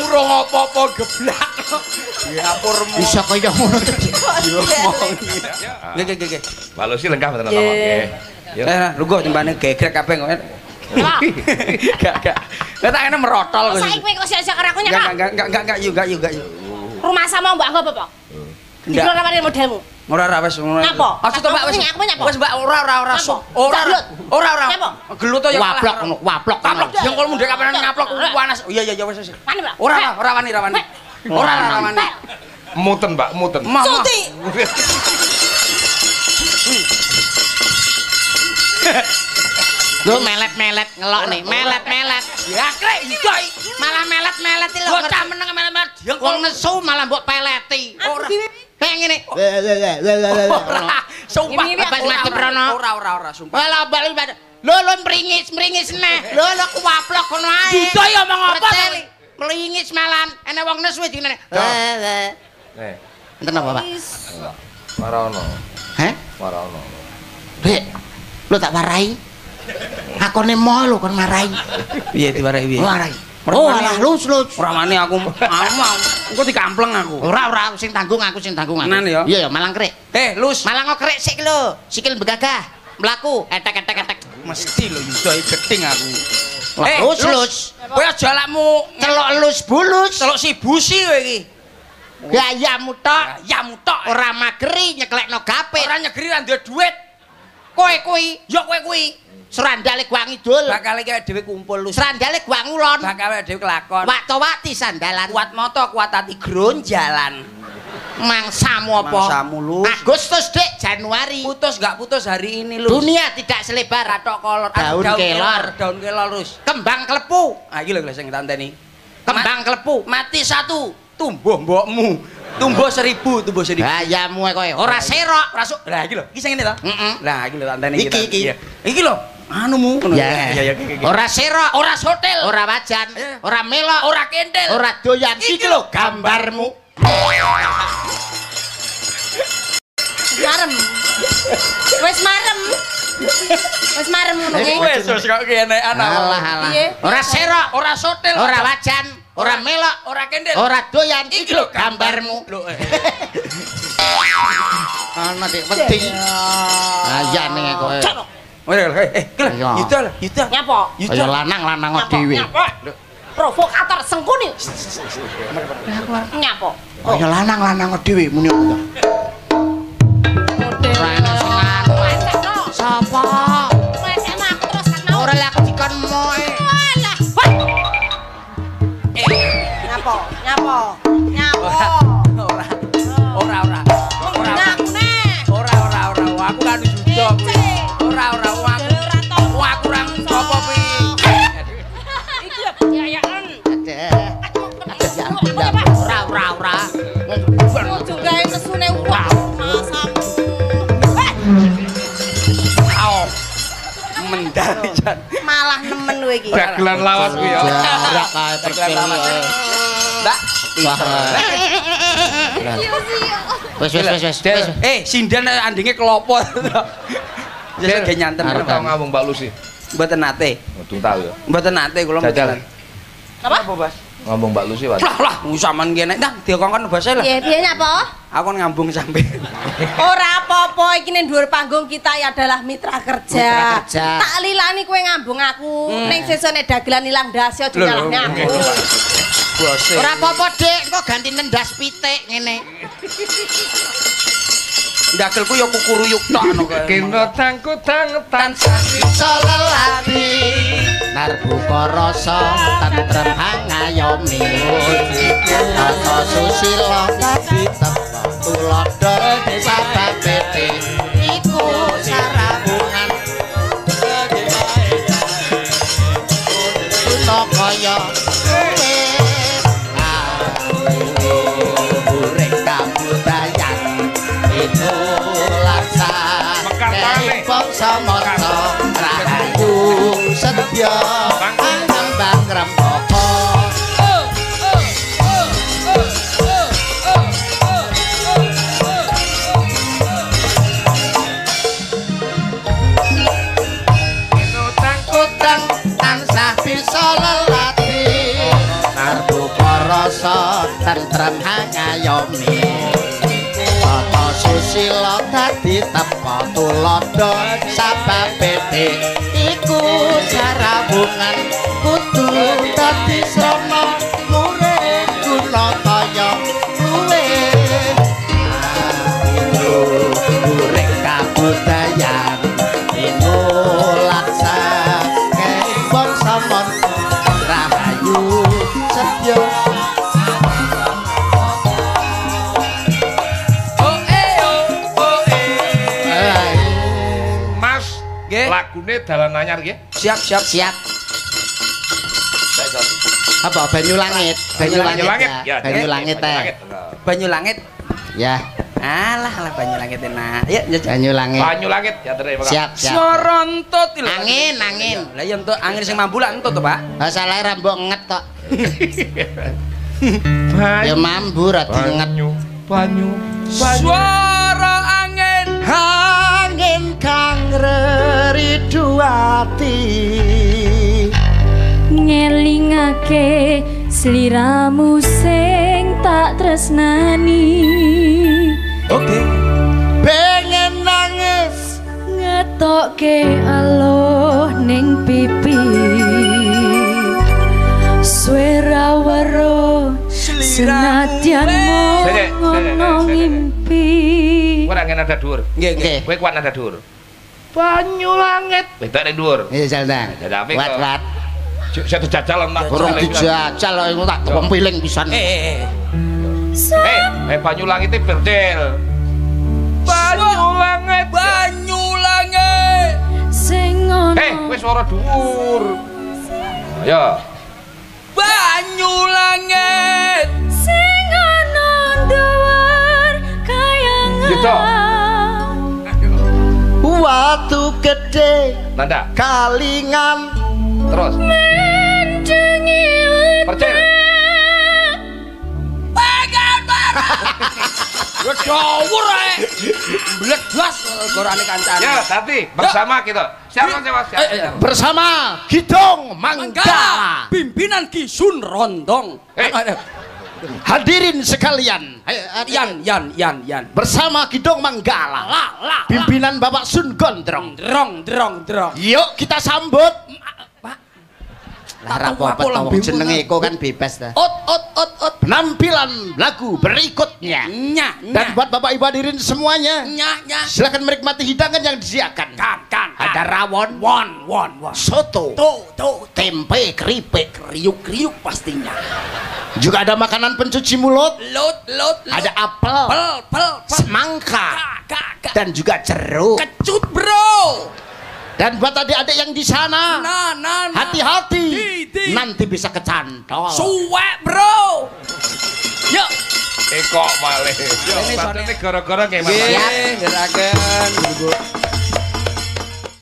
Urung apa-apa geblak. Diapurmu. Bisa kaya ngono. Nggih, nggih, nggih. Balu sih lengkap tenan Nggih. Eh, lugu timbane gegrek kabeh kok. [LAUGHS] Gak, gak. Lah tak merotol kok. Saiki kowe kok siak-siak karo aku Enggak, nyapa? enggak, enggak, enggak, enggak, yuk, enggak, yuk, enggak, yuk. Rumah sama mbak apa, Pak? Ndak. Dikira. Ora ora wis ngono. Nyapa? Aja to, Mbak, wis. Aku? Wis, Mbak, ora ora ora. Sok. Ora. Gelut. Ora ora. Gelut to ya. Waplok ngono, waplok. Waplok. ngono. Yang kalau mundek kapan ngaplok panas. Oh, Iya iya iya wis wis. Ora ora wani ora wani. Ora ora wani. Muten, Mbak, muten. Sulti. Lho melet-melet ngelok nih, melet-melet. Ya krek iso. Malah melet-melet iki lho. Bocah meneng melet-melet Wong nesu malah mbok peleti. ora. Kayak ngene. [LAUGHS] Ora. Sumpah Pas Ora, mati ora. Prono. Ora ora ora sumpah. Wala bali bali. Lho lho mringis mringis neh. Lho lho kuwaplok ngono ae. Duda ya omong apa. Mlingis malan. Enek wong nesu dingene. Eh, Enten apa, Pak? ora ono. Heh? Ora ono. Dek. Lu tak warai. Akone mo lho kon marai. Piye diwarai piye? Warai. Ora Oh, wani. alah lus lus. Ora mani aku mau. Engko dikampleng aku. Ora ora sing tanggung aku sing tanggung aku. Tenan ya? Iya ya malang krek. Eh, Lus. Malang kok krek sik lho. Sikil begagah. Mlaku etek etek etek. Mesti lho Yuda iki geding aku. Lah, Eh, lus, lus. Kowe aja lakmu Celok lus bulus. celok si busi kowe iki. Gayamu tok. Ya mutok. Ora mageri nyeklekno gapit. ora nyegeri ra duwe duit. Kowe kuwi Ya kowe kuwi. Serandale gua ngidul. Bakal iki dhewe kumpul Lus. Serandale gua ngulon. Bakal dhewe kelakon. Waktu-waktu sandalan. Kuat moto, kuat hati gronjalan. Mangsamu apa? Mangsamu, Lus. Agustus, Dik, Januari. Putus gak putus hari ini Lus. Dunia tidak selebar ratok kolor. Daun kelor. Daun kelor Lus. kembang klepu. Ah iki lho sing tanteni. Kembang klepu. Mati satu, tumbuh mbokmu. Tumbuh seribu, tumbuh seribu. Gayamu kowe ora serok. Rasuk. Lah iki lho, iki sing ngene to. Heeh. Lah iki lho tanteni Iki, iki. Iya. Iki lho, anumu. Ngono. Ya. Iya, iya, iki, iki. Ora serok, ora sotel, ora wajan, Eh. ora melok, ora kendel. ora doyan. Iki lho gambarmu. Marem. Wis marem. Wis marem ngono ki. Wes wis kok kene ana. Alah alah. Piye? Ora serok, Ora sotel, ora wajan, ora melok, ora kendel. ora doyan. Iki lho gambarmu. Lho. eh. [LAUGHS] Ana dik penting. Ayane kowe. Ora eh eh kele. Iya. Yuda lah, Yuda. Nyapa? Kaya lanang-lanang dhewe. Nyapa? Provokator sengkuni. Nyapa? Kaya lanang-lanang dhewe muni? Ora sing. Sapa? Wacana aku terus kan mau. Ora lek aku dikon moe. Alah. Nyapa? Nyapa? Nyapa? Ojo gawe. Masamu. Jan. Malah nemen kowe iki. Dagelan lawas kuwi ya. Jarak kae Dagelan lawas. Mbak. Wes wes wes wes. wes. Eh, sindan andinge kelopo. Ya ge nyantem Arep tau ngambung Mbak Lucy. Mboten nate. Mboten tau ya. Mboten nate kula Jajal. Apa? Bas? Ngambung Mbak Lucy, Pak. Lah lah, sampean kene. Nah, dikongkon basa lah. Piye piye nyapa? Aku ngambung sampe. Ora apa-apa iki ning dhuwur panggung kita ya adalah mitra kerja. Mitra kerja. Tak lilani kowe ngambung aku. Ning sesone dagelan ilang ndase aja Lho, nyalahne lho, aku. Bose. Ora apa-apa, Dik. Engko ganti nendas pitik ngene. Dagelku ya kukuruyuk tok anu kae. Kena tangku tangetan Bisa lelati narbuka rasa tentrem hangayomi Tata susila dadi tepok tulodo sababete iku sarabungan. Kaya tentrem hangayomi Tata susila dadi tepa tulodo sababe iku jarabungan dalan anyar nggih. Siap, siap. Siap. Apa banyu langit? Banyu langit. ya. Banyu langit teh. Banyu langit. Ya, Alah, lah banyu langit enak. Ya, ya. banyu langit. Banyu langit ya terus Pak. Siap, siap. Suara entut lho. Angin, angin. Lah ya entut angin sing mambu lah entut to, Pak. Oh, salah rambok nget tok. [LAUGHS] Banyu. Ya mambu ra dienget. Banyu. Banyu. Suara kang reridu ati. ngelingake sliramu sing tak tresnani Oke. Pengen nangis ngetokke aloh ning pipi swara waro senadyan Sini, sini, ngono sini, sini. ngimpi Kowe ora nada dhuwur. Nggih, nggih. Nggih. Kowe kuat nada dhuwur. Banyu langit. Wedok ning dhuwur. Iya apik Wat wat. Satu jajal tak. Kurang dijajal kok iku tak wong piling pisan. Eh, eh, eh. Eh, eh banyu langit itu berdel. Banyu langit. Banyu langit. sing ngono Eh, kowe suara dhuwur. Ayo. Banyu langit. sing ono dhuwur kayangan Gitu. Watu gede Nanda, kalingan terus. menjengi Percil. Ya dawur [LAUGHS] ae. Bledwas gorane kancane. Ya, tadi bersama kita. Siapa siapa siapa? Eh, eh, bersama Gidong Mangga. Mangga. Pimpinan Kisun Rondong. Eh. Hadirin sekalian, Yan, Yan, Yan, Yan. bersama Gidong Manggala, La, la. pimpinan Bapak Sun Gondrong. Drong, drong, drong. Yuk kita sambut. Lah lah, wong jenenge. Eko kan bebas ta. Ot, ot, ot, ot. Penampilan lagu berikutnya. Nya, Dan nya. buat Bapak Ibu hadirin semuanya, Nya, nya. silakan menikmati hidangan yang disediakan. Kan, kan, kan. Ada rawon, Won, won, won. soto, Tuh, tuh, tempe, keripik, kriuk, kriuk pastinya. juga ada makanan pencuci mulut, Lot, lot, lot. ada apel, pel, pel, pel. semangka, Kak, kak, kak. dan juga jeruk. Kecut, bro. Dan buat adik-adik yang di sana, Nah, nah, nah. hati-hati, nanti bisa kecantol. Suwek, bro. Yuk. Eh kok malih. Ini gara-gara kayak mana? Nggih, gerakan.